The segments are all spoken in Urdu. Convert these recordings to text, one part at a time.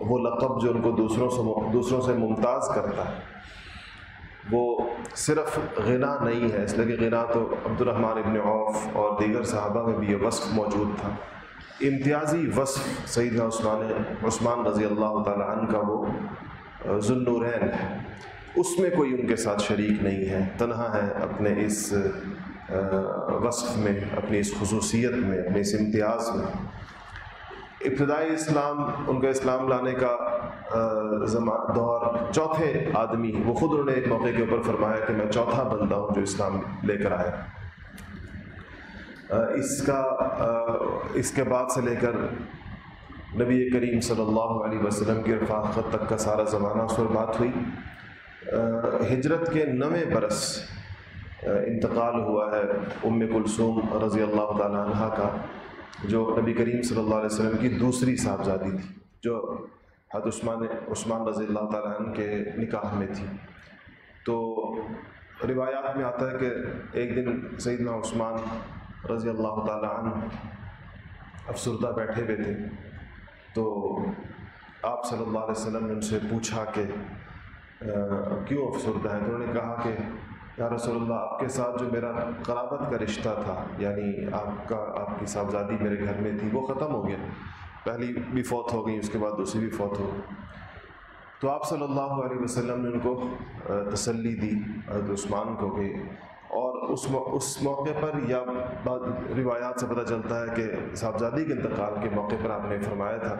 وہ لقب جو ان کو دوسروں سے دوسروں سے ممتاز کرتا ہے۔ وہ صرف غنا نہیں ہے، اس لیے کہ غنا تو عبد الرحمٰن ابن عوف اور دیگر صحابہ میں بھی یہ وصف موجود تھا۔ امتیازی وصف سیدنا عثمان عثمان رضی اللہ تعالیٰ عنہ کا وہ ذنورین ہے۔ اس میں کوئی ان کے ساتھ شریک نہیں ہے۔ تنہا ہے اپنے اس وصف میں، اپنی اس خصوصیت میں، اپنے اس امتیاز میں۔ ابتدائی اسلام، ان کا اسلام لانے کا دور چوتھے آدمی، وہ خود انہوں نے ایک موقع کے اوپر فرمایا کہ میں چوتھا بندہ ہوں جو اسلام لے کر آیا۔ اس کا اس کے بعد سے لے کر نبی کریم صلی اللہ علیہ وسلم کی رفاقت تک کا سارا زمانہ اس پر بات ہوئی۔ ہجرت کے نویں برس انتقال ہوا ہے ام کلثوم رضی اللہ تعالیٰ عنہ کا۔ جو نبی کریم صلی اللہ علیہ وسلم کی دوسری صاحبزادی تھی، جو حد عثمان عثمان رضی اللہ تعالیٰ عنہ کے نکاح میں تھی۔ تو روایات میں آتا ہے کہ ایک دن سیدنا عثمان رضی اللہ تعالیٰ عنہ افسردہ بیٹھے ہوئے تھے۔ تو آپ صلی اللہ علیہ وسلم نے ان سے پوچھا کہ کیوں افسردہ ہیں؟ تو انہوں نے کہا کہ یا رسول اللہ، آپ کے ساتھ جو میرا قرابت کا رشتہ تھا یعنی آپ کا، آپ کی صاحبزادی میرے گھر میں تھی، وہ ختم ہو گیا۔ پہلی بھی فوت ہو گئی، اس کے بعد دوسری بھی فوت ہو۔ گئی تو آپ صلی اللہ علیہ وسلم نے ان کو تسلی دی، حضرت عثمان کو کہ، اور اس اس موقع پر یا بعد روایات سے پتہ چلتا ہے کہ صاحبزادی کے انتقال کے موقع پر آپ نے فرمایا تھا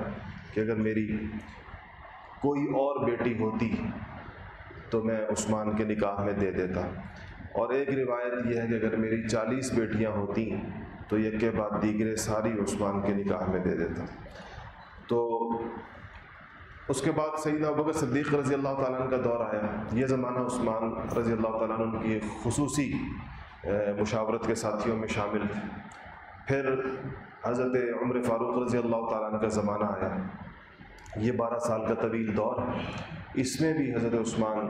کہ اگر میری کوئی اور بیٹی ہوتی تو میں عثمان کے نکاح میں دے دیتا۔ اور ایک روایت یہ ہے کہ اگر میری چالیس بیٹیاں ہوتی تو یہ کے بعد دیگرے ساری عثمان کے نکاح میں دے دیتا۔ تو اس کے بعد سیدنا ابکر صدیق رضی اللہ تعالیٰ عنہ کا دور آیا۔ یہ زمانہ عثمان رضی اللہ تعالیٰ عنہ کی خصوصی مشاورت کے ساتھیوں میں شامل تھے پھر حضرت عمر فاروق رضی اللہ تعالیٰ عنہ کا زمانہ آیا۔ یہ بارہ سال کا طویل دور ہے۔ اس میں بھی حضرت عثمان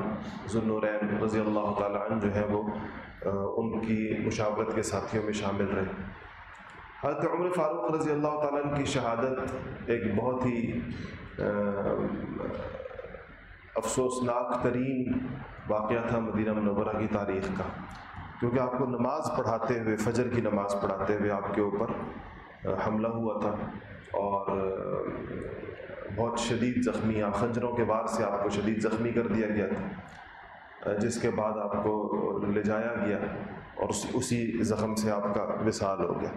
ذوالنورین رضی اللہ تعالیٰ عنہ جو ہے وہ ان کی مشاورت کے ساتھیوں میں شامل رہے۔ حضرت عمر فاروق رضی اللہ تعالیٰ عنہ کی شہادت ایک بہت ہی افسوسناک ترین واقعہ تھا مدینہ منورہ کی تاریخ کا۔ کیونکہ آپ کو نماز پڑھاتے ہوئے، فجر کی نماز پڑھاتے ہوئے آپ کے اوپر حملہ ہوا تھا اور بہت شدید زخمی آپ خنجروں کے بعد سے آپ کو شدید زخمی کر دیا گیا تھا۔ جس کے بعد آپ کو لے جایا گیا اور اسی زخم سے آپ کا وصال ہو گیا۔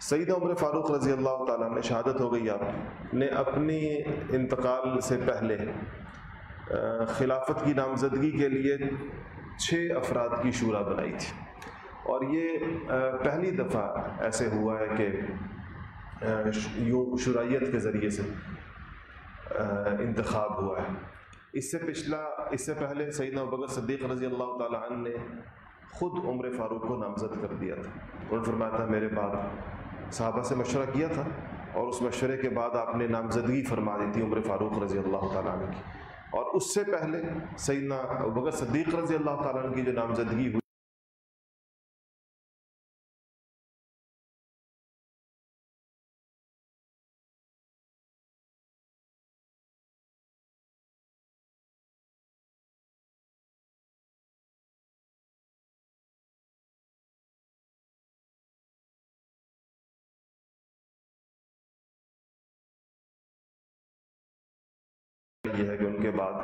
سعید عمر فاروق رضی اللہ تعالیٰ نے شہادت ہو گئی آپ نے اپنی انتقال سے پہلے خلافت کی نامزدگی کے لیے چھ افراد کی شورا بنائی تھی۔ اور یہ پہلی دفعہ ایسے ہوا ہے کہ یوں شرائط کے ذریعے سے انتخاب ہوا ہے۔ اس سے پچھلا، اس سے پہلے سیدنا بغیر صدیق رضی اللہ تعالیٰ عنہ نے خود عمر فاروق کو نامزد کر دیا تھا۔ انہوں نے فرمایا تھا، میرے بعد صحابہ سے مشورہ کیا تھا اور اس مشورے کے بعد آپ نے نامزدگی فرما دی تھی عمر فاروق رضی اللہ تعالیٰ عنہ کی۔ اور اس سے پہلے سیدنا بغیر صدیق رضی اللہ تعالیٰ عنہ کی جو نامزدگی ہوئی یہ ہے کہ ان کے بعد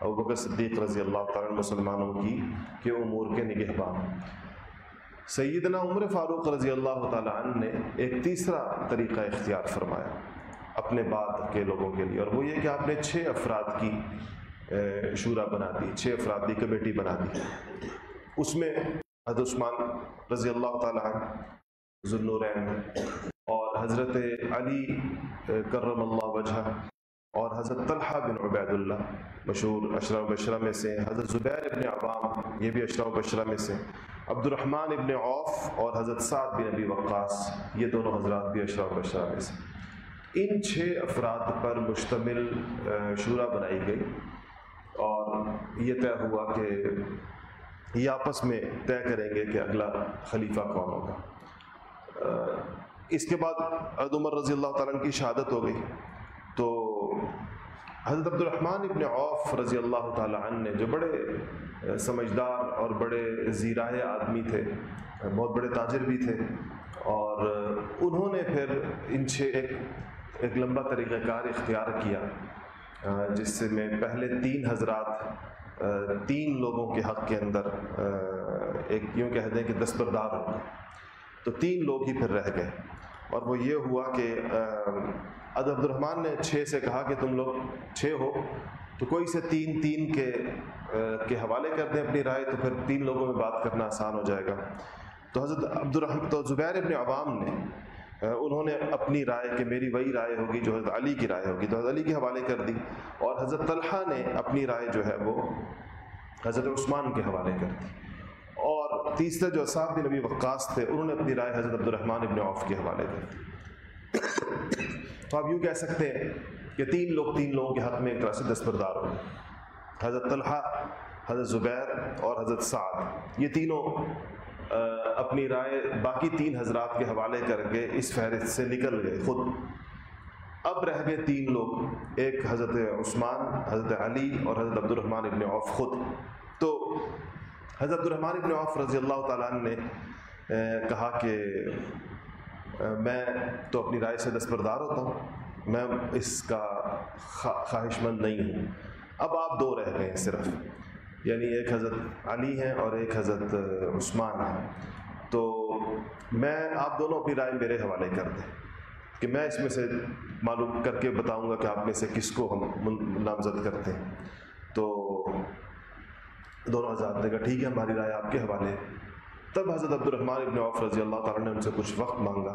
ابوبکر صدیق رضی اللہ تعالیٰ مسلمانوں کی کے امور کے نگہبان سیدنا عمر فاروق رضی اللہ تعالیٰ عنہ نے ایک تیسرا طریقہ اختیار فرمایا اپنے بعد کے لوگوں کے لیے، اور وہ یہ کہ آپ نے چھ افراد کی شورا بنا دی، چھ افراد کی کمیٹی بنا دی۔ اس میں حضرت عثمان رضی اللہ تعالیٰ عنہ ذوالنورین اور حضرت علی کرم اللہ وجہ اور حضرت طلحہ بن عبید اللہ مشہور اشرف بشرہ میں سے، حضرت زبیر ابن عوام یہ بھی اشرف بشرہ میں سے عبد الرحمن ابن عوف اور حضرت سعد بن ابی وقاص، یہ دونوں حضرات بھی اشرف بشرہ میں سے۔ ان چھ افراد پر مشتمل شورا بنائی گئی اور یہ طے ہوا کہ یہ آپس میں طے کریں گے کہ اگلا خلیفہ کون ہوگا۔ اس کے بعد عد عمر رضی اللہ تعالیٰ کی شہادت ہو گئی۔ تو حضرت عبد الرحمن ابن عوف رضی اللہ تعالیٰ عنہ نے جو بڑے سمجھدار اور بڑے زیرائے آدمی تھے بہت بڑے تاجر بھی تھے، اور انہوں نے پھر ان چھ ایک ایک لمبا طریقہ کار اختیار کیا جس سے میں پہلے تین حضرات تین لوگوں کے حق کے اندر ایک یوں کہہ دیں کہ دستبردار ہو تو تین لوگ ہی پھر رہ گئے۔ اور وہ یہ ہوا کہ عبد الرحمٰن نے چھ سے کہا کہ تم لوگ چھ ہو، تو کوئی سے تین تین کے کے حوالے کر دیں اپنی رائے، تو پھر تین لوگوں میں بات کرنا آسان ہو جائے گا۔ تو حضرت عبد الرحم تو زبیر ابن عوام نے انہوں نے اپنی رائے کہ میری وہی رائے ہوگی جو حضرت علی کی رائے ہوگی، تو حضرت علی کے حوالے کر دی۔ اور حضرت طلحہ نے اپنی رائے جو ہے وہ حضرت عثمان کے حوالے کر دی۔ اور تیسرے جو صاحب بن نبی وقاص تھے، انہوں نے اپنی رائے حضرت عبد الرحمٰن ابن عوف کے حوالے کر دی۔ تو آپ یوں کہہ سکتے ہیں کہ تین لوگ تین لوگوں کے حق میں ایک طرح سے دستبردار ہو حضرت طلحہ، حضرت زبیر اور حضرت سعد۔ یہ تینوں اپنی رائے باقی تین حضرات کے حوالے کر کے اس فہرست سے نکل گئے، خود۔ اب رہ گئے تین لوگ، ایک حضرت عثمان، حضرت علی اور حضرت عبد الرحمٰن ابن عوف، خود۔ تو حضرت الرحمٰن ابن عوف رضی اللہ تعالیٰ نے کہا کہ میں تو اپنی رائے سے دستبردار ہوتا ہوں، میں اس کا خواہش مند نہیں ہوں۔ اب آپ دو رہ گئے ہیں صرف۔ یعنی ایک حضرت علی ہیں اور ایک حضرت عثمان ہیں۔ تو میں، آپ دونوں اپنی رائے میرے حوالے کر دیں کہ میں اس میں سے معلوم کر کے بتاؤں گا کہ آپ میں سے کس کو ہم نامزد کرتے ہیں۔ تو دونوں حضرات نے کہا، ٹھیک ہے، ہماری رائے آپ کے حوالے. تب حضرت عبد الرحمٰن ابن عوف رضی اللہ تعالیٰ نے ان سے کچھ وقت مانگا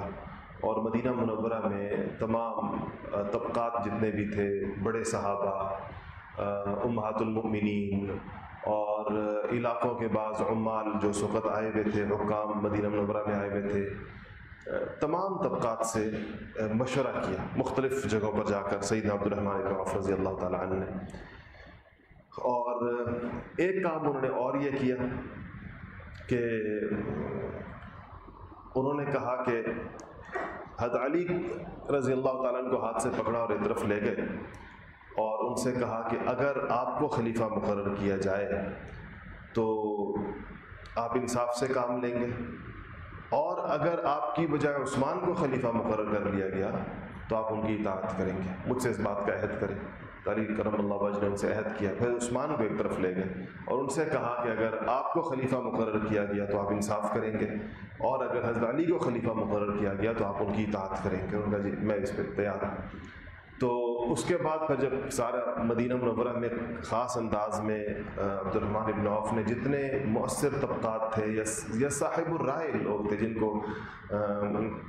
اور مدینہ منورہ میں تمام طبقات جتنے بھی تھے، بڑے صحابہ امہات المؤمنین اور علاقوں کے بعض عمال جو سقت آئے ہوئے تھے، حکام مدینہ منورہ میں آئے ہوئے تھے تمام طبقات سے مشورہ کیا مختلف جگہوں پر جا کر سعید عبد الرحمٰن عوف رضی اللہ تعالیٰ عنہ نے۔ اور ایک کام انہوں نے اور یہ کیا کہ انہوں نے کہا کہ حد علی رضی اللہ تعالیٰ کو ہاتھ سے پکڑا اور ایک طرف لے گئے اور ان سے کہا کہ اگر آپ کو خلیفہ مقرر کیا جائے تو آپ انصاف سے کام لیں گے اور اگر آپ کی بجائے عثمان کو خلیفہ مقرر کر لیا گیا تو آپ ان کی اطاعت کریں گے، مجھ سے اس بات کا عہد کریں۔ تاریخ کرم اللہ وج نے ان سے عہد کیا، پھر عثمان کو ایک طرف لے گئے اور ان سے کہا کہ اگر آپ کو خلیفہ مقرر کیا گیا تو آپ انصاف کریں گے اور اگر حضرت علی کو خلیفہ مقرر کیا گیا تو آپ ان کی اطاعت کریں گے۔ ان کا جی میں اس پہ تیار ہوں۔ تو اس کے بعد پھر جب سارا مدینہ منورہ میں خاص انداز میں عبد الرحمٰن ابن عوف نے جتنے مؤثر طبقات تھے یا صاحب الرائے لوگ تھے جن کو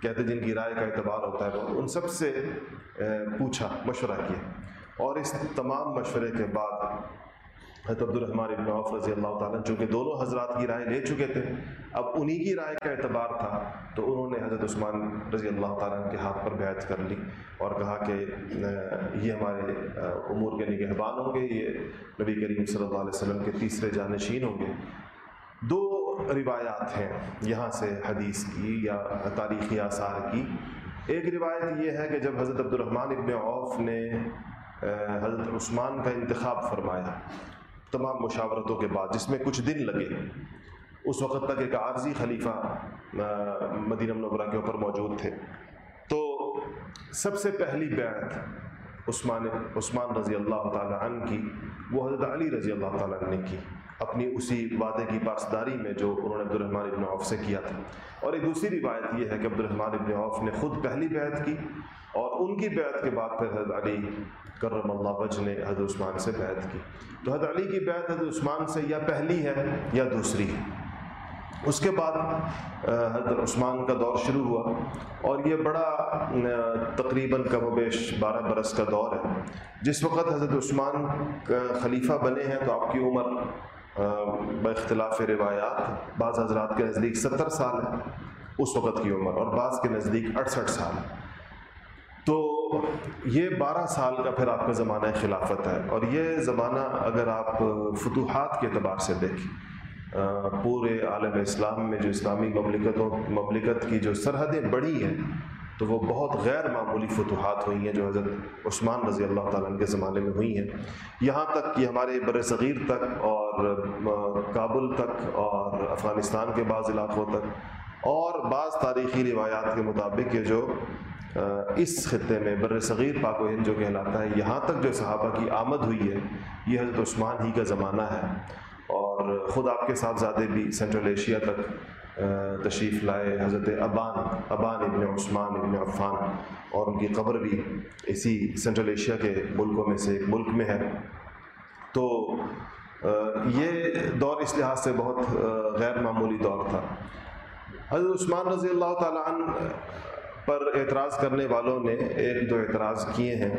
کہتے جن کی رائے کا اعتبار ہوتا ہے ان سب سے پوچھا، مشورہ کیا۔ اور اس تمام مشورے کے بعد حضرت عبد الرحمٰن ابن عوف رضی اللہ تعالیٰ چونکہ دونوں حضرات کی رائے لے چکے تھے، اب انہی کی رائے کا اعتبار تھا، تو انہوں نے حضرت عثمان رضی اللہ تعالیٰ کے ہاتھ پر بیعت کر لی اور کہا کہ یہ ہمارے امور کے نگہبان ہوں گے، یہ نبی کریم صلی اللہ علیہ وسلم کے تیسرے جانشین ہوں گے۔ دو روایات ہیں یہاں سے حدیث کی یا تاریخی آثار کی۔ ایک روایت یہ ہے کہ جب حضرت عبد الرحمٰن ابن عوف نے حضرت عثمان کا انتخاب فرمایا تمام مشاورتوں کے بعد، جس میں کچھ دن لگے۔ اس وقت تک ایک عارضی خلیفہ مدینہ منورہ کے اوپر موجود تھے۔ تو سب سے پہلی بیعت عثمان عثمان رضی اللہ تعالیٰ عنہ کی، وہ حضرت علی رضی اللہ تعالیٰ عنہ نے کی۔ اپنی اسی وعدے کی پاسداری میں جو انہوں نے عبد الرحمٰن ابن عوف سے کیا تھا۔ اور ایک دوسری روایت یہ ہے کہ عبد الرحمٰن ابن عوف نے خود پہلی بیعت کی اور ان کی بیعت کے بعد پھر حضرت علی کرم اللہ وج نے حضرت عثمان سے بیعت کی۔ تو حضرت علی کی بیعت حضرت عثمان سے یا پہلی ہے یا دوسری ہے۔ اس کے بعد حضرت عثمان کا دور شروع ہوا اور یہ بڑا تقریباً کم و بیش بارہ برس کا دور ہے۔ جس وقت حضرت عثمان خلیفہ بنے ہیں تو آپ کی عمر باختلاف روایات، بعض حضرات کے نزدیک ستر سال ہے۔ اس وقت کی عمر اور بعض کے نزدیک اڑسٹھ سال ہے۔ تو یہ بارہ سال کا پھر آپ کا زمانہ خلافت ہے اور یہ زمانہ اگر آپ فتوحات کے اعتبار سے دیکھیں پورے عالم اسلام میں جو اسلامی مملکتوں مملکت کی جو سرحدیں بڑی ہیں، تو وہ بہت غیر معمولی فتوحات ہوئی ہیں جو حضرت عثمان رضی اللہ تعالیٰ کے زمانے میں ہوئی ہیں۔ یہاں تک کہ ہمارے بر صغیر تک اور کابل تک اور افغانستان کے بعض علاقوں تک اور بعض تاریخی روایات کے مطابق کہ جو اس خطے میں بر صغیر پاک و ہند جو کہلاتا ہے، یہاں تک جو صحابہ کی آمد ہوئی ہے، یہ حضرت عثمان ہی کا زمانہ ہے۔ اور خود آپ کے صاحبزادے بھی سینٹرل ایشیا تک تشریف لائے حضرت ابان ابان ابن عثمان ابن عفان، اور ان کی قبر بھی اسی سینٹرل ایشیا کے ملکوں میں سے ایک ملک میں ہے۔ تو یہ دور اس لحاظ سے بہت غیر معمولی دور تھا۔ حضرت عثمان رضی اللہ تعالیٰ عنہ پر اعتراض کرنے والوں نے ایک دو اعتراض کیے ہیں۔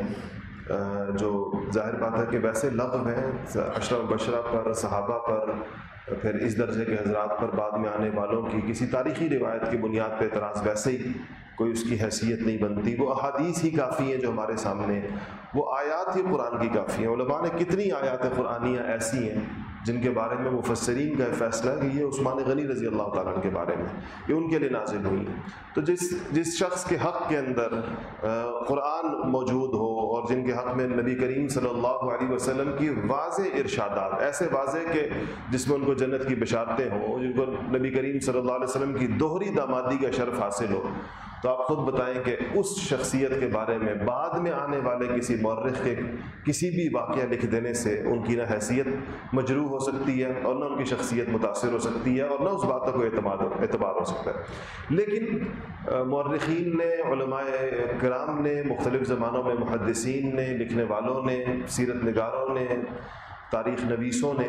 جو ظاہر بات ہے کہ ویسے لغو ہیں اشرف بشرہ پر، صحابہ پر، پھر اس درجے کے حضرات پر بعد میں آنے والوں کی کسی تاریخی روایت کی بنیاد پہ اعتراض ویسے ہی کوئی اس کی حیثیت نہیں بنتی۔ وہ احادیث ہی کافی ہیں جو ہمارے سامنے وہ آیات ہی قرآن کی کافی ہیں۔ علماء نے کتنی آیات قرآنیاں ایسی ہیں جن کے بارے میں مفسرین کا فیصلہ ہے کہ یہ عثمان غنی رضی اللہ تعالیٰ کے بارے میں، یہ ان کے لیے نازل ہوئی تو جس جس شخص کے حق کے اندر قرآن موجود ہو اور جن کے حق میں نبی کریم صلی اللہ علیہ وسلم کی واضح ارشادات، ایسے واضح کہ جس میں ان کو جنت کی بشارتیں ہوں، جن کو نبی کریم صلی اللہ علیہ وسلم کی دوہری دامادی کا شرف حاصل ہو تو آپ خود بتائیں کہ اس شخصیت کے بارے میں بعد میں آنے والے کسی مورخ کے کسی بھی واقعہ لکھ دینے سے ان کی نہ حیثیت مجروح ہو سکتی ہے اور نہ ان کی شخصیت متاثر ہو سکتی ہے اور نہ اس بات کو اعتماد اعتبار ہو سکتا ہے۔ لیکن مورخین نے، علماء کرام نے، مختلف زمانوں میں محدثین نے، لکھنے والوں نے، سیرت نگاروں نے تاریخ نویسوں نے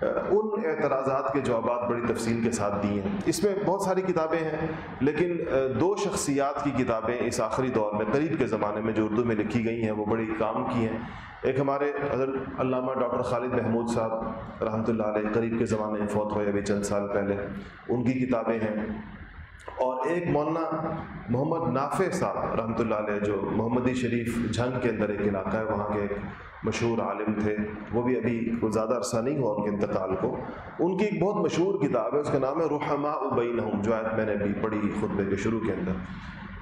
ان اعتراضات کے جوابات بڑی تفصیل کے ساتھ دیے ہیں۔ اس میں بہت ساری کتابیں ہیں، لیکن دو شخصیات کی کتابیں اس آخری دور میں، قریب کے زمانے میں جو اردو میں لکھی گئی ہیں، وہ بڑی کام کی ہیں۔ ایک ہمارے حضرت علامہ ڈاکٹر خالد محمود صاحب رحمۃ اللہ علیہ قریب کے زمانے میں فوت ہوئے ابھی چند سال پہلے، ان کی کتابیں ہیں۔ اور ایک مولانا محمد نافع صاحب رحمۃ اللہ علیہ، جو محمدی شریف جھنگ کے اندر ایک علاقہ ہے، وہاں کے ایک مشہور عالم تھے۔ وہ بھی ابھی کوئی زیادہ عرصہ نہیں ہوا ان کے انتقال کو۔ ان کی ایک بہت مشہور کتاب ہے، اس کا نام ہے رحما ابینہم جو آیت میں نے ابھی پڑھی خطبے کے شروع کے اندر۔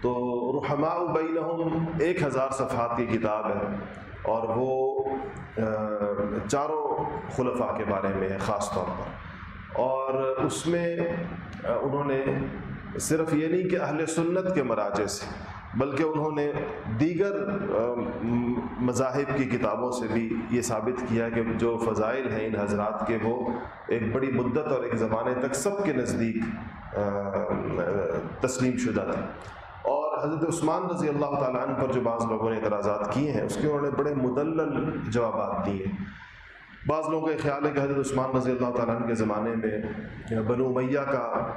تو رحما ابینہم ایک ہزار صفحات کی کتاب ہے اور وہ چاروں خلفاء کے بارے میں ہے، خاص طور پر۔ اور اس میں انہوں نے صرف یہ نہیں کہ اہل سنت کے مراجے سے بلکہ انہوں نے دیگر مذاہب کی کتابوں سے بھی یہ ثابت کیا کہ جو فضائل ہیں ان حضرات کے، وہ ایک بڑی مدت اور ایک زمانے تک سب کے نزدیک تسلیم شدہ تھے۔ اور حضرت عثمان رضی اللہ تعالیٰ عنہ پر جو بعض لوگوں نے اعتراضات کیے ہیں، اس کے انہوں نے بڑے مدلل جوابات دیے۔ بعض لوگوں کا خیال ہے کہ حضرت عثمان رضی اللہ تعالیٰ عنہ کے زمانے میں بنو میہ کا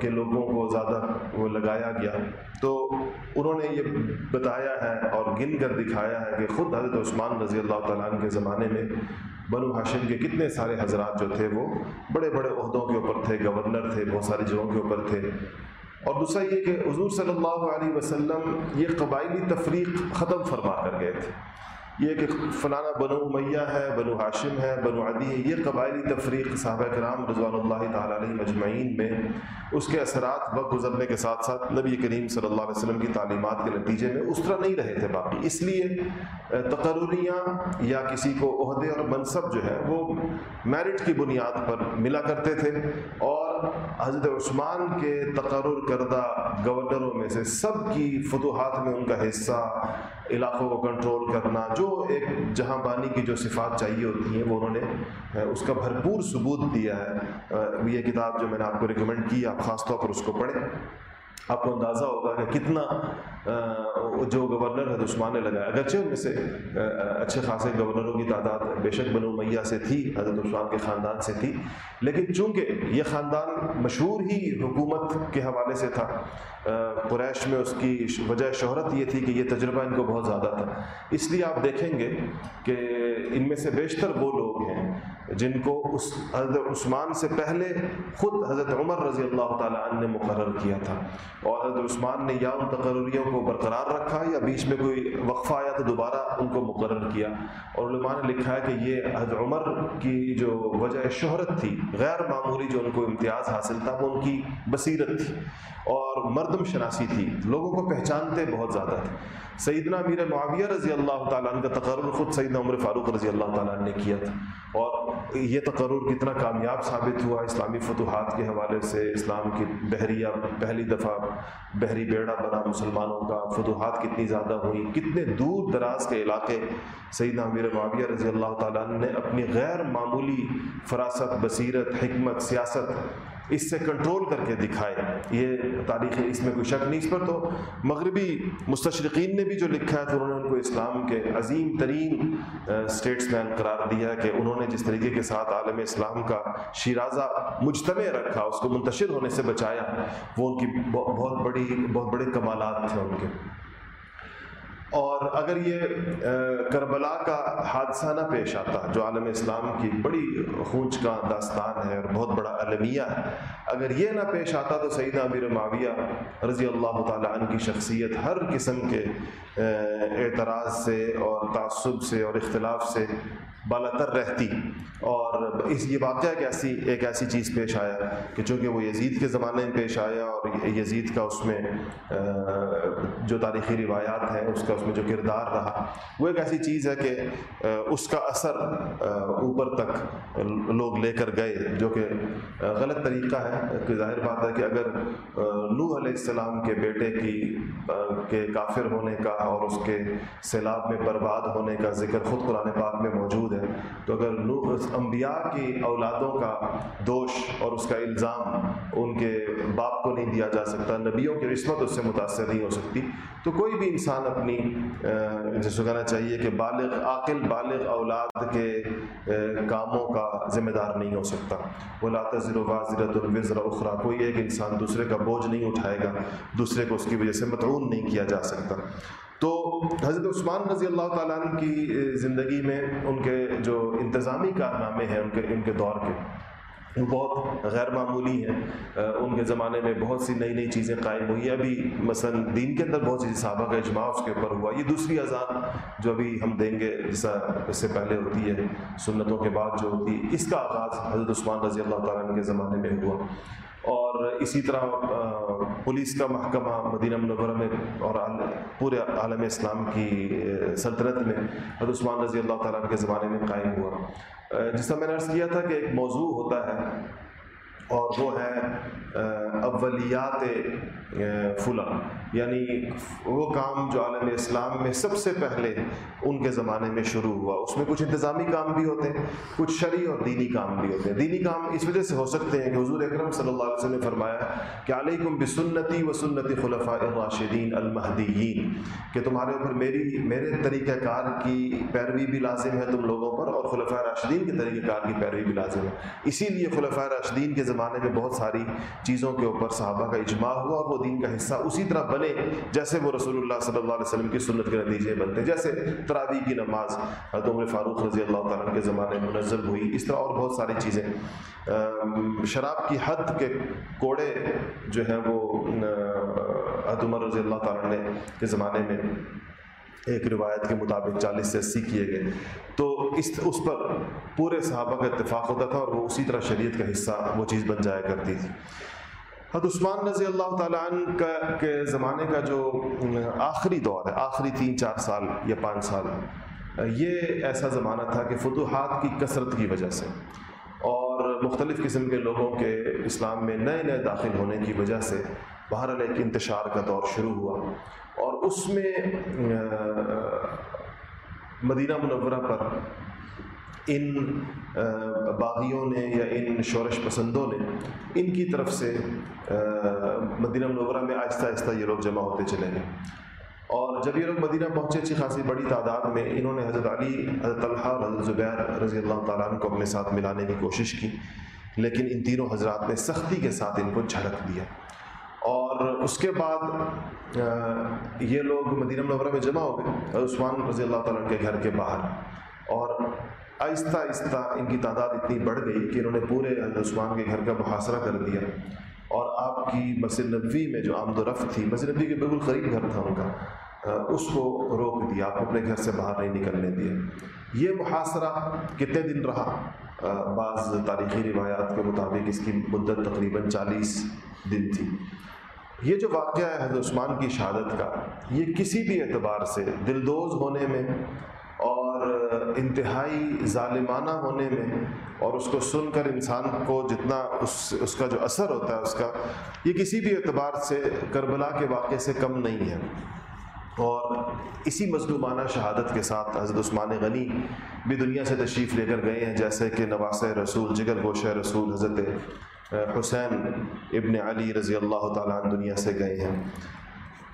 کے لوگوں کو زیادہ وہ لگایا گیا۔ تو انہوں نے یہ بتایا ہے اور گن کر دکھایا ہے کہ خود حضرت عثمان رضی اللہ تعالیٰ عنہ کے زمانے میں بنو ہاشم کے کتنے سارے حضرات جو تھے، وہ بڑے بڑے عہدوں کے اوپر تھے، گورنر تھے، بہت ساری جگہوں کے اوپر تھے۔ اور دوسرا یہ کہ حضور صلی اللہ علیہ وسلم یہ قبائلی تفریق ختم فرما کر گئے تھے۔ یہ کہ فلانا بنو امیہ ہے، بنو ہاشم ہے، بنو عدی ہے، یہ قبائلی تفریق صحابہ کرام رضوان اللہ تعالیٰ علیہ مجمعین میں اس کے اثرات وقت گزرنے کے ساتھ ساتھ نبی کریم صلی اللہ علیہ وسلم کی تعلیمات کے نتیجے میں اس طرح نہیں رہے تھے باقی۔ اس لیے تقرریاں یا کسی کو عہدے اور منصب جو ہے وہ میرٹ کی بنیاد پر ملا کرتے تھے اور حضرت عثمان کے تقرر کردہ گورنروں میں سے سب کی فتوحات میں ان کا حصہ، علاقوں کو کنٹرول کرنا، جو ایک جہاں بانی کی جو صفات چاہیے ہوتی ہیں، وہ انہوں نے اس کا بھرپور ثبوت دیا ہے۔ یہ کتاب جو میں نے آپ کو ریکمینڈ کی، آپ خاص طور پر اس کو پڑھیں۔ آپ کو اندازہ ہوگا کہ کتنا جو گورنر ہے عثمان نے لگایا۔ اگرچہ ان میں سے اچھے خاصے گورنروں کی تعداد بے شک بنو میاں سے تھی، حضرت عثمان کے خاندان سے تھی، لیکن چونکہ یہ خاندان مشہور ہی حکومت کے حوالے سے تھا قریش میں اس کی وجہ شہرت یہ تھی کہ یہ تجربہ ان کو بہت زیادہ تھا۔ اس لیے آپ دیکھیں گے کہ ان میں سے بیشتر وہ لوگ ہیں جن کو اس حضرت عثمان سے پہلے خود حضرت عمر رضی اللہ تعالیٰ عنہ نے مقرر کیا تھا۔ اور حضرت عثمان نے یا ان تقرریوں کو کو برقرار رکھا یا بیچ میں کوئی وقفہ آیا تو دوبارہ ان کو مقرر کیا؟ اور علماء نے لکھا ہے کہ یہ حضرت عمر کی جو وجہ شہرت تھی، غیر معمولی جو ان کو امتیاز حاصل تھا، وہ ان کی بصیرت تھی اور مردم شناسی تھی۔ لوگوں کو پہچانتے بہت زیادہ تھے۔ سیدنا امیر معاویہ رضی اللہ تعالیٰ عنہ کا تقرر خود سیدنا عمر فاروق رضی اللہ تعالیٰ عنہ نے کیا تھا۔ اور یہ تقرر کتنا کامیاب ثابت ہوا اسلامی فتوحات کے حوالے سے، اسلام کی بحریہ، پہلی دفعہ بحری بیڑا بنا مسلمانوں کا فتوحات کتنی زیادہ ہوئی، کتنے دور دراز کے علاقے سیدنا امیر معاویہ رضی اللہ تعالیٰ عنہ نے اپنی غیر معمولی فراست، بصیرت، حکمت، سیاست اس سے کنٹرول کر کے دکھائے۔ یہ تاریخ اس میں کوئی شک نہیں، اس پر تو مغربی مستشرقین نے بھی جو لکھا ہے، تو انہوں نے ان کو اسلام کے عظیم ترین اسٹیٹس مین قرار دیا کہ انہوں نے جس طریقے کے ساتھ عالم اسلام کا شیرازہ مجتمع رکھا، اس کو منتشر ہونے سے بچایا، وہ ان کی بہت بڑی، بہت بڑے کمالات تھے ان کے۔ اور اگر یہ کربلا کا حادثہ نہ پیش آتا، جو عالم اسلام کی بڑی خونچ کا داستان ہے اور بہت بڑا المیہ ہے، اگر یہ نہ پیش آتا تو سیدہ امیر معاویہ رضی اللہ تعالیٰ عنہ کی شخصیت ہر قسم کے اعتراض سے اور تعصب سے اور اختلاف سے بالا تر رہتی۔ اور اس، یہ واقعہ ایک ایسی ایک ایسی چیز پیش آیا کہ چونکہ وہ یزید کے زمانے میں پیش آیا اور یزید کا اس میں جو تاریخی روایات ہیں، اس کا اس میں جو کردار رہا، وہ ایک ایسی چیز ہے کہ اس کا اثر اوپر تک لوگ لے کر گئے، جو کہ غلط طریقہ ہے۔ کہ ظاہر بات ہے کہ اگر نوح علیہ السلام کے بیٹے کی کے کافر ہونے کا اور اس کے سیلاب میں برباد ہونے کا ذکر خود قرآن پاک میں موجود ہے، تو اگر انبیاء کی اولادوں کا دوش اور اس کا الزام ان کے باپ کو نہیں دیا جا سکتا، نبیوں کی عصمت اس سے متاثر نہیں ہو سکتی، تو کوئی بھی انسان اپنی جیسے کہنا چاہیے کہ بالغ، عاقل بالغ اولاد کے کاموں کا ذمہ دار نہیں ہو سکتا۔ وہ لاتذر واضرت الوزر اخرا کوئی ایک انسان دوسرے کا بوجھ نہیں اٹھائے گا، دوسرے کو اس کی وجہ سے متعون نہیں کیا جا سکتا۔ تو حضرت عثمان رضی اللہ تعالیٰ عنہ کی زندگی میں ان کے جو انتظامی کارنامے ہیں، ان کے ان کے دور کے بہت غیر معمولی ہیں۔ ان کے زمانے میں بہت سی نئی نئی چیزیں قائم ہوئی ابھی مثلا دین کے اندر بہت سی صحابہ کا اجماع اس کے اوپر ہوا۔ یہ دوسری اذان جو ابھی ہم دیں گے جیسا اس سے پہلے ہوتی ہے، سنتوں کے بعد جو ہوتی ہے، اس کا آغاز حضرت عثمان رضی اللہ تعالیٰ کے زمانے میں ہوا۔ اور اسی طرح پولیس کا محکمہ مدینہ منورہ میں اور پورے عالم اسلام کی سلطنت میں حضرت عثمان رضی اللہ تعالیٰ کے زمانے میں قائم ہوا۔ جس کا میں نے عرض کیا تھا کہ ایک موضوع ہوتا ہے اور وہ ہے اولیات فلاں۔ یعنی وہ کام جو عالم اسلام میں سب سے پہلے ان کے زمانے میں شروع ہوا۔ اس میں کچھ انتظامی کام بھی ہوتے ہیں، کچھ شرعی اور دینی کام بھی ہوتے ہیں۔ دینی کام اس وجہ سے ہو سکتے ہیں کہ حضور اکرم صلی اللہ علیہ وسلم نے فرمایا کہ علیکم بسنتی و سنتی خلفاء الراشدین المہدیین، کہ تمہارے اوپر میری، میرے طریقہ کار کی پیروی بھی لازم ہے تم لوگوں پر اور خلفۂ راشدین کے طریقہ کار کی پیروی بھی لازم ہے۔ اسی لیے خلفۂ راشدین کے زمانے میں بہت ساری چیزوں کے اوپر صحابہ کا اجماع ہوا اور وہ دین کا حصہ اسی طرح بنے، جیسے وہ رسول اللہ صلی اللہ علیہ وسلم کی سنت کے نتیجے بنتے، جیسے تراوی کی نماز، حضرت عمر فاروق رضی اللہ تعالیٰ کے زمانے میں منظم ہوئی، اس طرح اور بہت ساری چیزیں۔ شراب کی حد کے کوڑے جو ہیں وہ حضرت عمر رضی اللہ تعالیٰ نے کے زمانے میں ایک روایت کے مطابق چالیس سے اسی کیے گئے۔ تو اس اس پر پورے صحابہ کا اتفاق ہوتا تھا اور وہ اسی طرح شریعت کا حصہ وہ چیز بن جایا کرتی تھی۔ حد عثمان رضی اللہ تعالیٰ عنہ کا کے زمانے کا جو آخری دور ہے، آخری تین چار سال یا پانچ سال، یہ ایسا زمانہ تھا کہ فتوحات کی کثرت کی وجہ سے اور مختلف قسم کے لوگوں کے اسلام میں نئے نئے داخل ہونے کی وجہ سے بہرحال ایک انتشار کا دور شروع ہوا اور اس میں مدینہ منورہ پر ان باغیوں نے یا ان شورش پسندوں نے ان کی طرف سے مدینہ منورہ میں آہستہ آہستہ یہ لوگ جمع ہوتے چلے گئے۔ اور جب یہ لوگ مدینہ پہنچے، اچھی خاصی بڑی تعداد میں انہوں نے حضرت علی، حضرت طلحہ اور حضرت زبیر رضی اللہ تعالیٰ عنہ کو اپنے ساتھ ملانے کی کوشش کی، لیکن ان تینوں حضرات نے سختی کے ساتھ ان کو جھڑک دیا۔ اور اس کے بعد یہ لوگ مدینہ منورہ میں جمع ہو گئے، عثمان رضی اللہ تعالیٰ کے گھر کے باہر۔ اور آہستہ آہستہ ان کی تعداد اتنی بڑھ گئی کہ انہوں نے پورے عثمان کے گھر کا محاصرہ کر دیا۔ اور آپ کی مسجد نبوی میں جو آمد و رفت تھی، مسجد نبوی کے بالکل قریب گھر تھا ان کا اس کو روک دیا، آپ اپنے گھر سے باہر نہیں نکلنے دیا۔ یہ محاصرہ کتنے دن رہا؟ بعض تاریخی روایات کے مطابق اس کی مدت تقریباً چالیس دن تھی۔ یہ جو واقعہ ہے حضرت عثمان کی شہادت کا، یہ کسی بھی اعتبار سے دلدوز ہونے میں اور انتہائی ظالمانہ ہونے میں اور اس کو سن کر انسان کو جتنا اس اس کا جو اثر ہوتا ہے، اس کا، یہ کسی بھی اعتبار سے کربلا کے واقعے سے کم نہیں ہے۔ اور اسی مظلومانہ شہادت کے ساتھ حضرت عثمان غنی بھی دنیا سے تشریف لے کر گئے ہیں، جیسے کہ نواس رسول، جگر گوشہ رسول حضرت حسین ابن علی رضی اللہ تعالیٰ دنیا سے گئے ہیں۔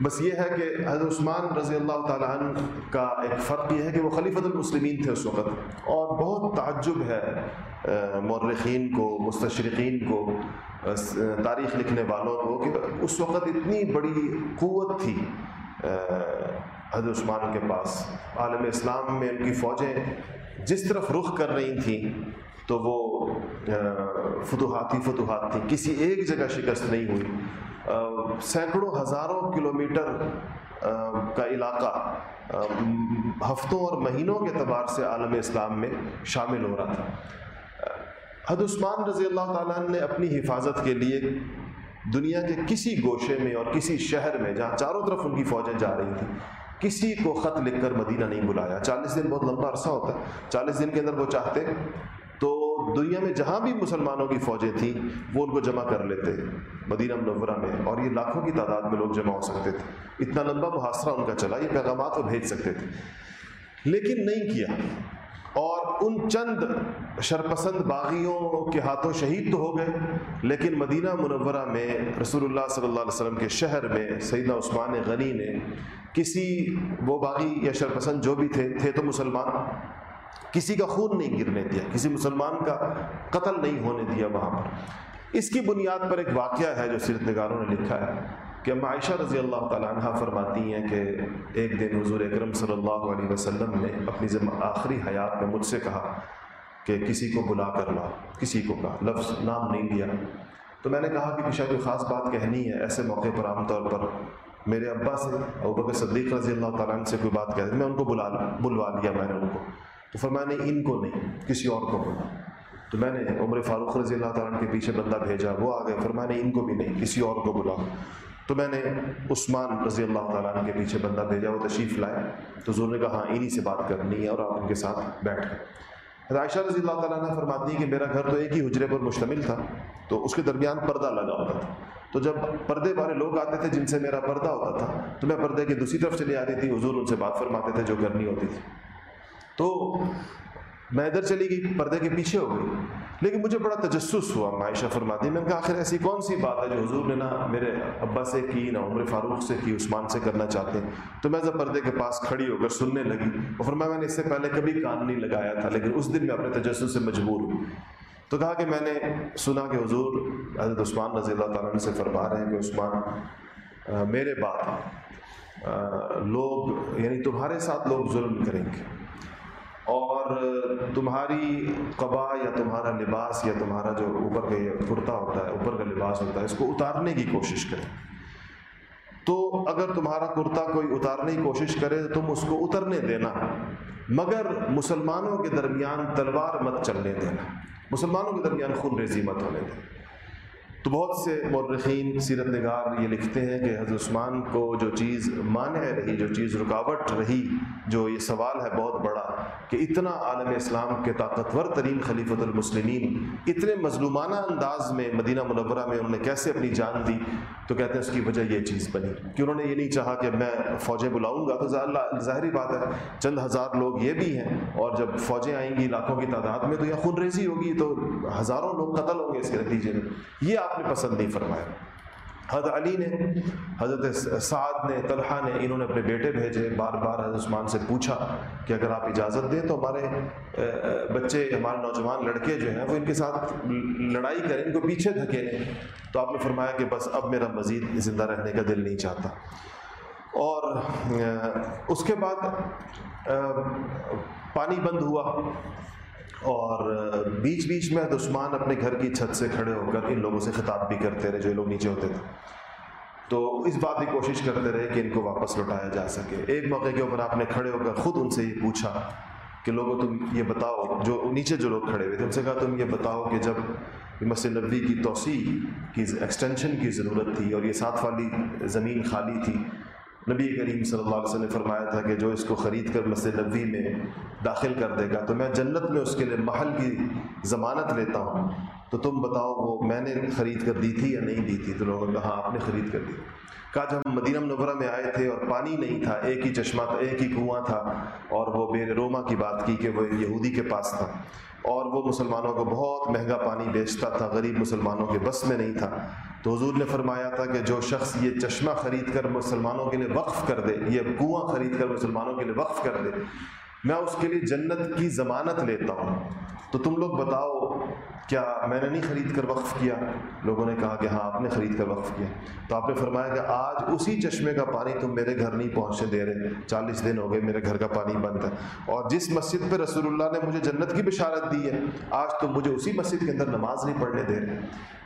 بس یہ ہے کہ حضرت عثمان رضی اللہ تعالیٰ عنہ کا ایک فرق یہ ہے کہ وہ خلیفۃ المسلمین تھے اس وقت اور بہت تعجب ہے مورخین کو، مستشرقین کو تاریخ لکھنے والوں کو کہ اس وقت اتنی بڑی قوت تھی حضرت عثمان کے پاس، عالم اسلام میں ان کی فوجیں جس طرف رخ کر رہی تھیں تو وہ فتوحاتی فتوحات تھیں، کسی ایک جگہ شکست نہیں ہوئی۔ سینکڑوں ہزاروں کلومیٹر کا علاقہ ہفتوں اور مہینوں کے اعتبار سے عالم اسلام میں شامل ہو رہا تھا۔ حد عثمان رضی اللہ تعالیٰ نے اپنی حفاظت کے لیے دنیا کے کسی گوشے میں اور کسی شہر میں، جہاں چاروں طرف ان کی فوجیں جا رہی تھیں، کسی کو خط لکھ کر مدینہ نہیں بلایا۔ چالیس دن بہت لمبا عرصہ ہوتا ہے۔ چالیس دن کے اندر وہ چاہتے تو دنیا میں جہاں بھی مسلمانوں کی فوجیں تھیں، وہ ان کو جمع کر لیتے مدینہ منورہ میں، اور یہ لاکھوں کی تعداد میں لوگ جمع ہو سکتے تھے۔ اتنا لمبا محاصرہ ان کا چلا، یہ پیغامات وہ بھیج سکتے تھے۔ لیکن نہیں کیا۔ اور ان چند شرپسند باغیوں کے ہاتھوں شہید تو ہو گئے، لیکن مدینہ منورہ میں رسول اللہ صلی اللہ علیہ وسلم کے شہر میں سیدنا عثمان غنی نے کسی وہ باغی یا شرپسند جو بھی تھے تھے تو مسلمان۔ کسی کا خون نہیں گرنے دیا، کسی مسلمان کا قتل نہیں ہونے دیا وہاں پر۔ اس کی بنیاد پر ایک واقعہ ہے جو سیرت نگاروں نے لکھا ہے کہ عائشہ رضی اللہ تعالیٰ عنہ فرماتی ہیں کہ ایک دن حضور اکرم صلی اللہ علیہ وسلم نے اپنی آخری حیات میں مجھ سے کہا کہ کسی کو بلا کر لا کسی کو کہا۔ لفظ نام نہیں دیا۔ تو میں نے کہا کہ شاید کوئی خاص بات کہنی ہے، ایسے موقع پر عام طور پر میرے ابا سے ابو صدیق رضی اللہ تعالیٰ عنہ سے کوئی بات کہہ میں ان کو بلا بلوا لیا میں نے ان کو۔ تو فرمایا نے ان کو نہیں، کسی اور کو بولا. تو میں نے عمر فاروق رضی اللہ تعالیٰ کے پیچھے بندہ بھیجا، وہ آ گئے، فرمایا نے ان کو بھی نہیں، کسی اور کو بلا تو میں نے عثمان رضی اللہ تعالیٰ کے پیچھے بندہ بھیجا، وہ تشریف لائے۔ تو زور نے کہا ہاں انہی سے بات کرنی ہے اور آپ ان کے ساتھ بیٹھ گئے عائشہ رضی اللہ تعالیٰ نے فرماتی ہے کہ میرا گھر تو ایک ہی حجرے پر مشتمل تھا، تو اس کے درمیان پردہ لگا ہوتا تھا۔ تو جب پردے والے لوگ آتے تھے جن سے میرا پردہ ہوتا تھا، تو میں پردے کی دوسری طرف چلی آتی تھی حضور ان سے بات فرماتے تھے جو کرنی ہوتی تھی۔ تو میں ادھر چلی گئی، پردے کے پیچھے ہو گئی۔ لیکن مجھے بڑا تجسس ہوا معائشہ فرماتی، میں نے کہا، آخر ایسی کون سی بات ہے جو حضور نے نہ میرے ابا سے کی، نہ عمر فاروق سے کی، عثمان سے کرنا چاہتے ہیں؟ تو میں جب پردے کے پاس کھڑی ہو کر سننے لگی اور فرمایا، میں نے اس سے پہلے کبھی کان نہیں لگایا تھا، لیکن اس دن میں اپنے تجسس سے مجبور ہوئی تو کہا کہ میں نے سنا کہ حضور حضرت عثمان رضی اللہ تعالیٰ سے فرما رہے ہیں کہ عثمان میرے بعد لوگ یعنی تمہارے ساتھ لوگ ظلم کریں گے۔ اور تمہاری قبا یا تمہارا لباس یا تمہارا جو اوپر کا یہ کرتا ہوتا ہے، اوپر کا لباس ہوتا ہے، اس کو اتارنے کی کوشش کریں۔ تو اگر تمہارا کرتا کوئی اتارنے کی کوشش کرے تو تم اس کو اترنے دینا، مگر مسلمانوں کے درمیان تلوار مت چلنے دینا۔ مسلمانوں کے درمیان خون ریزی مت ہونے دینا۔ تو بہت سے مرخین سیرت نگار یہ لکھتے ہیں کہ حضرت عثمان کو جو چیز مانع رہی، جو چیز رکاوٹ رہی، جو یہ سوال ہے بہت بڑا کہ اتنا عالم اسلام کے طاقتور ترین خلیفۃ المسلمین اتنے مظلومانہ انداز میں مدینہ منورہ میں انہوں نے کیسے اپنی جان دی؟ تو کہتے ہیں اس کی وجہ یہ چیز بنی کہ انہوں نے یہ نہیں چاہا کہ میں فوجیں بلاؤں گا۔ تو ظاہری بات ہے، چند ہزار لوگ یہ بھی ہیں اور جب فوجیں آئیں گی، لاکھوں کی تعداد میں تو یہ خون ریزی ہوگی، تو ہزاروں لوگ قتل ہوں گے اس کے نتیجے میں۔ یہ آپ نے پسند نہیں فرمایا۔ حضرت علی نے، حضرت سعد نے، طلحہ نے انہوں نے اپنے بیٹے بھیجے۔ بار بار حضرت عثمان سے پوچھا کہ اگر آپ اجازت دیں تو ہمارے بچے، ہمارے نوجوان لڑکے جو ہیں، وہ ان کے ساتھ لڑائی کریں، ان کو پیچھے دھکیلیں تو آپ نے فرمایا کہ بس اب میرا مزید زندہ رہنے کا دل نہیں چاہتا۔ اور اس کے بعد پانی بند ہوا۔ اور بیچ بیچ میں عثمان اپنے گھر کی چھت سے کھڑے ہو کر ان لوگوں سے خطاب بھی کرتے رہے جو لوگ نیچے ہوتے تھے۔ تو اس بات کی کوشش کرتے رہے کہ ان کو واپس لوٹایا جا سکے۔ ایک موقع کے اوپر آپ نے کھڑے ہو کر خود ان سے یہ پوچھا کہ لوگوں، تم یہ بتاؤ، جو نیچے جو لوگ کھڑے ہوئے تھے، ان سے کہا تم یہ بتاؤ کہ جب مسجد نبی کی توسیع کی، ایکسٹینشن کی ضرورت تھی اور یہ ساتھ والی زمین خالی تھی نبی کریم صلی اللہ علیہ وسلم نے فرمایا تھا کہ جو اس کو خرید کر مسجد نبی میں داخل کر دے گا، تو میں جنت میں اس کے لیے محل کی ضمانت لیتا ہوں۔ تو تم بتاؤ وہ میں نے خرید کر دی تھی یا نہیں دی تھی؟ تو لوگوں نے کہا ہاں آپ نے خرید کر دی۔ کہا، جب ہم مدینہ منورہ میں آئے تھے اور پانی نہیں تھا، ایک ہی چشمہ تھا ایک ہی کنواں تھا اور وہ بے روما کی بات کی کہ وہ یہودی کے پاس تھا۔ اور وہ مسلمانوں کو بہت مہنگا پانی بیچتا تھا، غریب مسلمانوں کے بس میں نہیں تھا۔ تو حضور نے فرمایا تھا کہ جو شخص یہ چشمہ خرید کر مسلمانوں کے لیے وقف کر دے، یہ کنواں خرید کر مسلمانوں کے لیے وقف کر دے، میں اس کے لیے جنت کی ضمانت لیتا ہوں۔ تو تم لوگ بتاؤ، کیا میں نے نہیں خرید کر وقف کیا؟ لوگوں نے کہا کہ ہاں آپ نے خرید کر وقف کیا۔ تو آپ نے فرمایا کہ آج اسی چشمے کا پانی تم میرے گھر نہیں پہنچنے دے رہے۔ چالیس دن ہو گئے، میرے گھر کا پانی بند ہے۔ اور جس مسجد پہ رسول اللہ نے مجھے جنت کی بشارت دی ہے، آج تم مجھے اسی مسجد کے اندر نماز نہیں پڑھنے دے رہے۔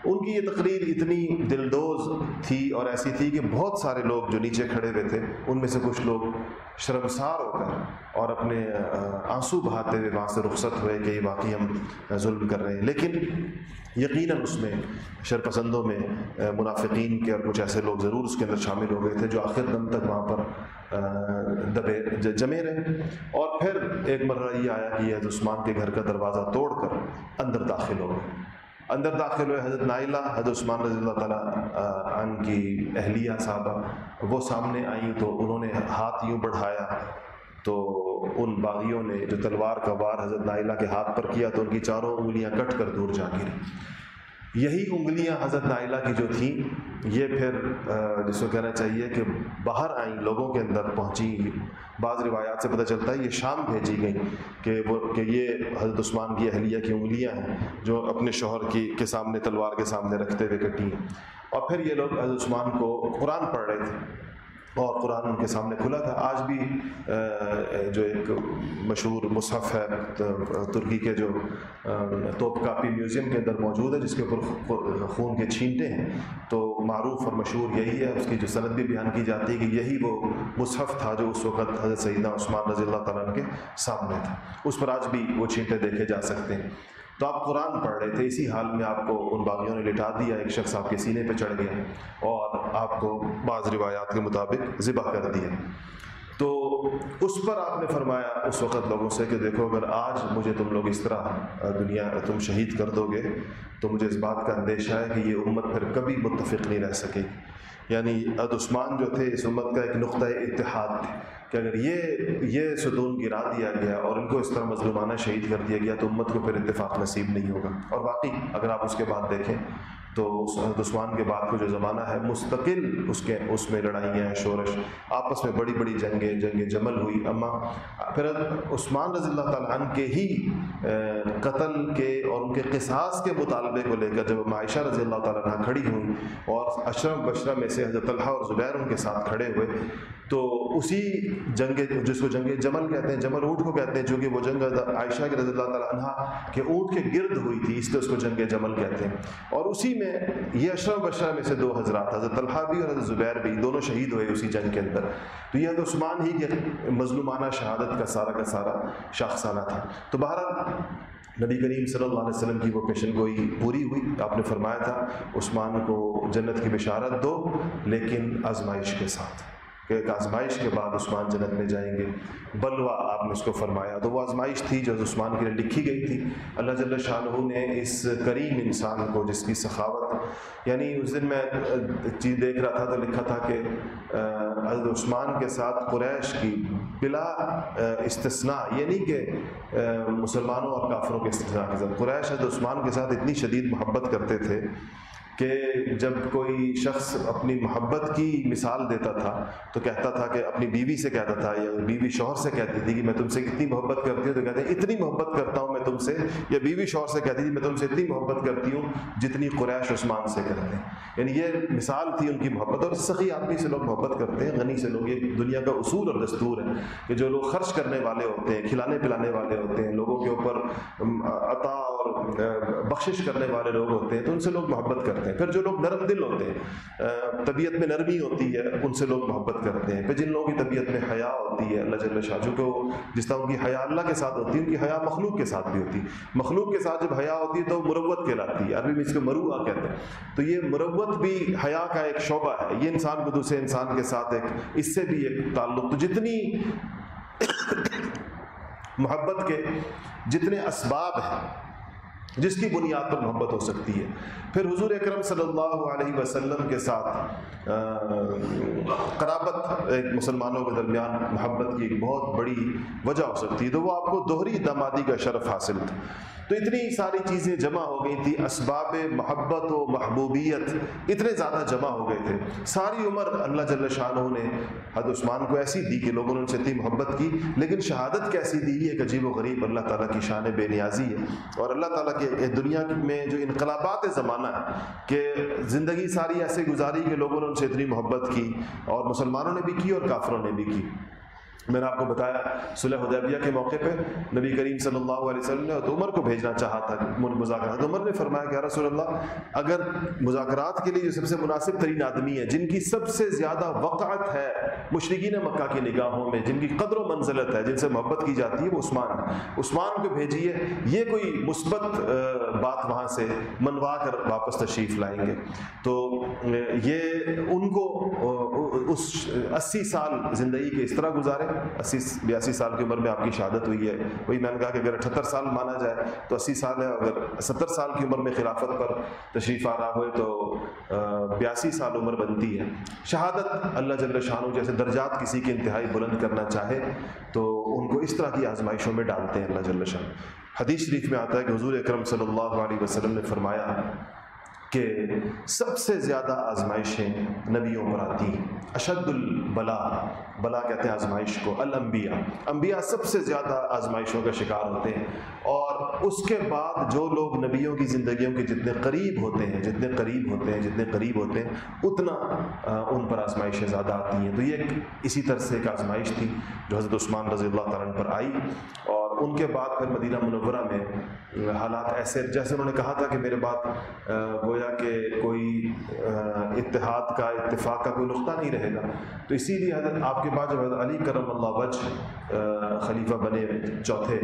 ان کی یہ تقریر اتنی دلدوز تھی اور ایسی تھی کہ بہت سارے لوگ جو نیچے کھڑے ہوئے تھے، ان میں سے کچھ لوگ شرمسار ہو کر اور اپنے آنسو بہاتے ہوئے وہاں سے رخصت ہوئے کہ یہ واقعی ہم ظلم کر رہے ہیں۔ لیکن یقیناً اس میں، شرپسندوں میں منافقین کے اور کچھ ایسے لوگ ضرور اس کے اندر شامل ہو گئے تھے جو آخر دم تک وہاں پر دبے جمے رہے۔ اور پھر ایک مرہ یہ آیا کہ یہ عثمان کے گھر کا دروازہ توڑ کر اندر داخل ہو گئے۔ اندر داخل ہوئے حضرت نائلہ، حضرت عثمان رضی اللہ تعالیٰ عن کی اہلیہ صاحبہ وہ سامنے آئیں تو انہوں نے ہاتھ یوں بڑھایا تو ان باغیوں نے جو تلوار کا وار حضرت نائلہ کے ہاتھ پر کیا تو ان کی چاروں انگلیاں کٹ کر دور جا گری یہی انگلیاں حضرت نائلہ کی جو تھیں یہ پھر جس کو کہنا چاہیے کہ باہر آئیں، لوگوں کے اندر پہنچی بعض روایات سے پتہ چلتا ہے، یہ شام بھیجی گئیں کہ وہ، کہ یہ حضرت عثمان کی اہلیہ کی انگلیاں ہیں جو اپنے شوہر کی، کے سامنے، تلوار کے سامنے رکھتے ہوئے کٹی ہیں۔ اور پھر یہ لوگ حضرت عثمان کو قرآن پڑھ رہے تھے۔ اور قرآن ان کے سامنے کھلا تھا۔ آج بھی جو ایک مشہور مصحف ہے ترکی کے جو توپ کاپی میوزیم کے اندر موجود ہے، جس کے اوپر خون کے چھینٹے ہیں۔ تو معروف اور مشہور یہی ہے۔ اس کی جو صنعت بھی بیان کی جاتی ہے کہ یہی وہ مصحف تھا جو اس وقت حضرت سیدنا عثمان رضی اللہ تعالیٰ کے سامنے تھا۔ اس پر آج بھی وہ چھینٹے دیکھے جا سکتے ہیں۔ تو آپ قرآن پڑھ رہے تھے، اسی حال میں آپ کو ان باغیوں نے لٹا دیا، ایک شخص آپ کے سینے پہ چڑھ گیا اور آپ کو بعض روایات کے مطابق ذبح کر دیا۔ تو اس پر آپ نے فرمایا اس وقت لوگوں سے کہ دیکھو، اگر آج مجھے تم لوگ اس طرح دنیا تم شہید کر دو گے، تو مجھے اس بات کا اندیشہ ہے کہ یہ امت پھر کبھی متفق نہیں رہ سکے۔ یعنی اد عثمان جو تھے، اس امت کا ایک نقطۂ اتحاد تھے۔ کہ اگر یہ یہ ستون گرا دیا گیا اور ان کو اس طرح مظلومانہ شہید کر دیا گیا تو امت کو پھر اتفاق نصیب نہیں ہوگا۔ اور باقی اگر آپ اس کے بعد دیکھیں تو عثمان کے بعد کو جو زمانہ ہے مستقل اس کے، اس میں لڑائیاں، شورش، آپس میں بڑی بڑی جنگیں جنگ جمل ہوئی۔ اما پھر عثمان رضی اللہ تعالیٰ عنہ کے ہی قتل کے اور ان کے قصاص کے مطالبے کو لے کر جب عائشہ رضی اللہ تعالیٰ عنہ کھڑی ہوئی اور اشرم بشرہ میں سے حضرت طلحہ اور زبیر ان کے ساتھ کھڑے ہوئے تو اسی جنگ جس کو جنگ جمل کہتے ہیں، جمل اونٹ کو کہتے ہیں، چونکہ وہ جنگ عائشہ کے رضی اللہ تعالیٰ عنہ کے اونٹ کے گرد ہوئی تھی، اس لیے اس کو جنگ جمل کہتے ہیں۔ اور اسی میں یہ اشرف بشرہ میں سے دو حضرات، حضرت طلحہ بھی اور حضرت زبیر بھی، دونوں شہید ہوئے اسی جنگ کے اندر۔ تو یہ حضرت عثمان ہی کے مظلومانہ شہادت کا سارا کا سارا شاخسانہ تھا۔ تو بہرحال نبی کریم صلی اللہ علیہ وسلم کی وہ پیشن گوئی پوری ہوئی، آپ نے فرمایا تھا، عثمان کو جنت کی بشارت دو، لیکن آزمائش کے ساتھ۔ کہ ایک آزمائش کے بعد عثمان جنت میں جائیں گے۔ بلوا آپ نے اس کو فرمایا۔ تو وہ آزمائش تھی جو عثمان کے لیے لکھی گئی تھی۔ اللہ جل شاہ نے اس کریم انسان کو، جس کی سخاوت یعنی اس دن میں چیز دیکھ رہا تھا تو لکھا تھا کہ حضرت عثمان کے ساتھ قریش کی بلا استثناء یعنی کہ مسلمانوں اور کافروں کے استثناء کے ساتھ۔ قریش حضرت عثمان کے ساتھ اتنی شدید محبت کرتے تھے کہ جب کوئی شخص اپنی محبت کی مثال دیتا تھا تو کہتا تھا کہ اپنی بیوی سے کہتا تھا یا بیوی شوہر سے کہتی تھی کہ میں تم سے کتنی محبت کرتی ہوں تو کہتے ہیں، اتنی محبت کرتا ہوں میں تم سے، یا بیوی شوہر سے کہتی تھی میں تم سے اتنی محبت کرتی ہوں جتنی قریش عثمان سے کرتے ہیں۔ یعنی یہ مثال تھی ان کی محبت اور سخی آدمی سے لوگ محبت کرتے ہیں، غنی سے لوگ، یہ دنیا کا اصول اور دستور ہے کہ جو لوگ خرچ کرنے والے ہوتے ہیں، کھلانے پلانے والے ہوتے ہیں، لوگوں کے اوپر عطا اور بخشش کرنے والے لوگ ہوتے ہیں تو ان سے لوگ محبت کرتے ہیں۔ پھر جو لوگ نرم دل ہوتے ہیں طبیعت میں نرمی ہوتی ہے، ان سے لوگ محبت کرتے ہیں۔ پھر جن لوگوں کی طبیعت میں حیا ہوتی ہے، اللہ جل شاہ چونکہ وہ جس طرح ان کی حیا اللہ کے ساتھ ہوتی ہے، ان کی حیا مخلوق کے ساتھ بھی ہوتی ہے۔ مخلوق کے ساتھ جب حیا ہوتی ہے تو مروت کہلاتی ہے۔ عربی میں اس کو مروعہ کہتے ہیں۔ تو یہ مروت بھی حیا کا ایک شعبہ ہے۔ یہ انسان کو دوسرے انسان کے ساتھ ایک، اس سے بھی ایک تعلق۔ تو جتنی محبت کے جتنے اسباب ہیں جس کی بنیاد پر محبت ہو سکتی ہے۔ پھر حضور اکرم صلی اللہ علیہ وسلم کے ساتھ قرابت ایک مسلمانوں کے درمیان محبت کی ایک بہت بڑی وجہ ہو سکتی ہے، تو وہ آپ کو دوہری دمادی کا شرف حاصل تھا۔ تو اتنی ساری چیزیں جمع ہو گئی تھی، اسباب محبت و محبوبیت اتنے زیادہ جمع ہو گئے تھے۔ ساری عمر اللہ جل شاہ نے حد عثمان کو ایسی دی کہ لوگوں نے ان سے اتنی محبت کی، لیکن شہادت کیسی دی؟ ایک عجیب و غریب اللہ تعالیٰ کی شان بے نیازی ہے۔ اور اللہ تعالیٰ کے دنیا میں جو انقلابات زمانہ ہے کہ زندگی ساری ایسے گزاری کہ لوگوں نے ان سے اتنی محبت کی اور مسلمانوں نے بھی کی اور کافروں نے بھی کی۔ میں نے آپ کو بتایا صلح حدیبیہ کے موقع پہ نبی کریم صلی اللہ علیہ وسلم نے عمر کو بھیجنا چاہا تھا، مذاکرات۔ عمر نے فرمایا کہ رسول اللہ، اگر مذاکرات کے لیے جو سب سے مناسب ترین آدمی ہے، جن کی سب سے زیادہ وقعت ہے مشرقین مکہ کی نگاہوں میں، جن کی قدر و منزلت ہے، جن سے محبت کی جاتی ہے، وہ عثمان۔ ہے عثمان کو بھیجیے، یہ کوئی مثبت بات وہاں سے منوا کر واپس تشریف لائیں گے۔ تو یہ ان کو اس اسی سال زندگی کے اس طرح گزارے۔ اسی بیاسی سال کی عمر میں آپ کی شہادت ہوئی ہے۔ وہی میں نے کہا کہ اگر اٹھہتر سال مانا جائے تو اسی سال ہے اگر ستر سال کی عمر میں خلافت پر تشریف آ رہا ہوئے تو بیاسی سال عمر بنتی ہے۔ شہادت اللہ جل شاہ جیسے درجات کسی کی انتہائی بلند کرنا چاہے تو ان کو اس طرح کی آزمائشوں میں ڈالتے ہیں اللہ جل شاہ حدیث شریف میں آتا ہے کہ حضور اکرم صلی اللہ علیہ وسلم نے فرمایا کہ سب سے زیادہ آزمائشیں نبیوں پر آتی ہیں۔ اشد البلا بلا کہتے ہیں آزمائش کو، الانبیاء۔ انبیاء سب سے زیادہ آزمائشوں کا شکار ہوتے ہیں۔ اور اس کے بعد جو لوگ نبیوں کی زندگیوں کے جتنے قریب ہوتے ہیں، جتنے قریب ہوتے ہیں، جتنے قریب ہوتے ہیں، اتنا ان پر آزمائشیں زیادہ آتی ہیں۔ تو یہ ایک اسی طرح سے ایک آزمائش تھی جو حضرت عثمان رضی اللہ تعالیٰ پر آئی۔ اور ان کے بعد پھر مدینہ منورہ میں حالات ایسے، جیسے انہوں نے کہا تھا کہ میرے بعد گویا کہ کوئی اتحاد کا، اتفاق کا کوئی نقطہ نہیں رہے گا۔ تو اسی لیے حضرت آپ کے بعد جب حضرت علی کرم اللہ وجہ خلیفہ بنے چوتھے،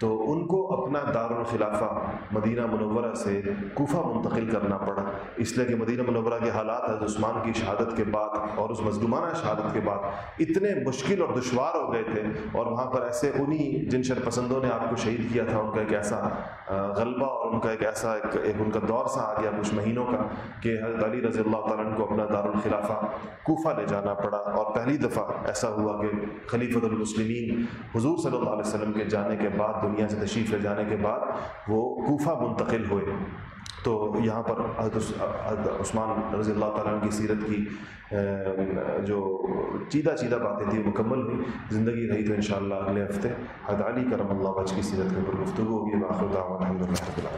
تو ان کو اپنا دارالخلافہ مدینہ منورہ سے کوفہ منتقل کرنا پڑا۔ اس لیے کہ مدینہ منورہ کے حالات حضرت عثمان کی شہادت کے بعد اور اس مظلومانہ شہادت کے بعد اتنے مشکل اور دشوار ہو گئے تھے اور وہاں پر ایسے انہی جن شر پسندوں نے آپ کو شہید کیا تھا ان کا ایک ایسا غلبہ اور ان کا ایک ایسا ایک, ایک ان کا دور سا آ گیا کچھ مہینوں کا کہ حضرت علی رضی اللہ تعالیٰ کو اپنا دارالخلافہ کوفہ لے جانا پڑا اور پہلی دفعہ ایسا ہوا کہ خلیفۃ المسلمین حضور صلی اللہ علیہ وسلم کے جانے کے بعد دنیا سے تشریف لے جانے کے بعد وہ کوفہ منتقل ہوئے۔ تو یہاں پر عثمان رضی اللہ تعالیٰ کی سیرت کی جو چیدہ چیدہ باتیں تھیں، مکمل ہوئی، زندگی رہی تو انشاءاللہ اگلے ہفتے حد علی کرم اللہ وج کی سیرت کے اوپر گفتگو ہوگی۔ باخر الحمد للہ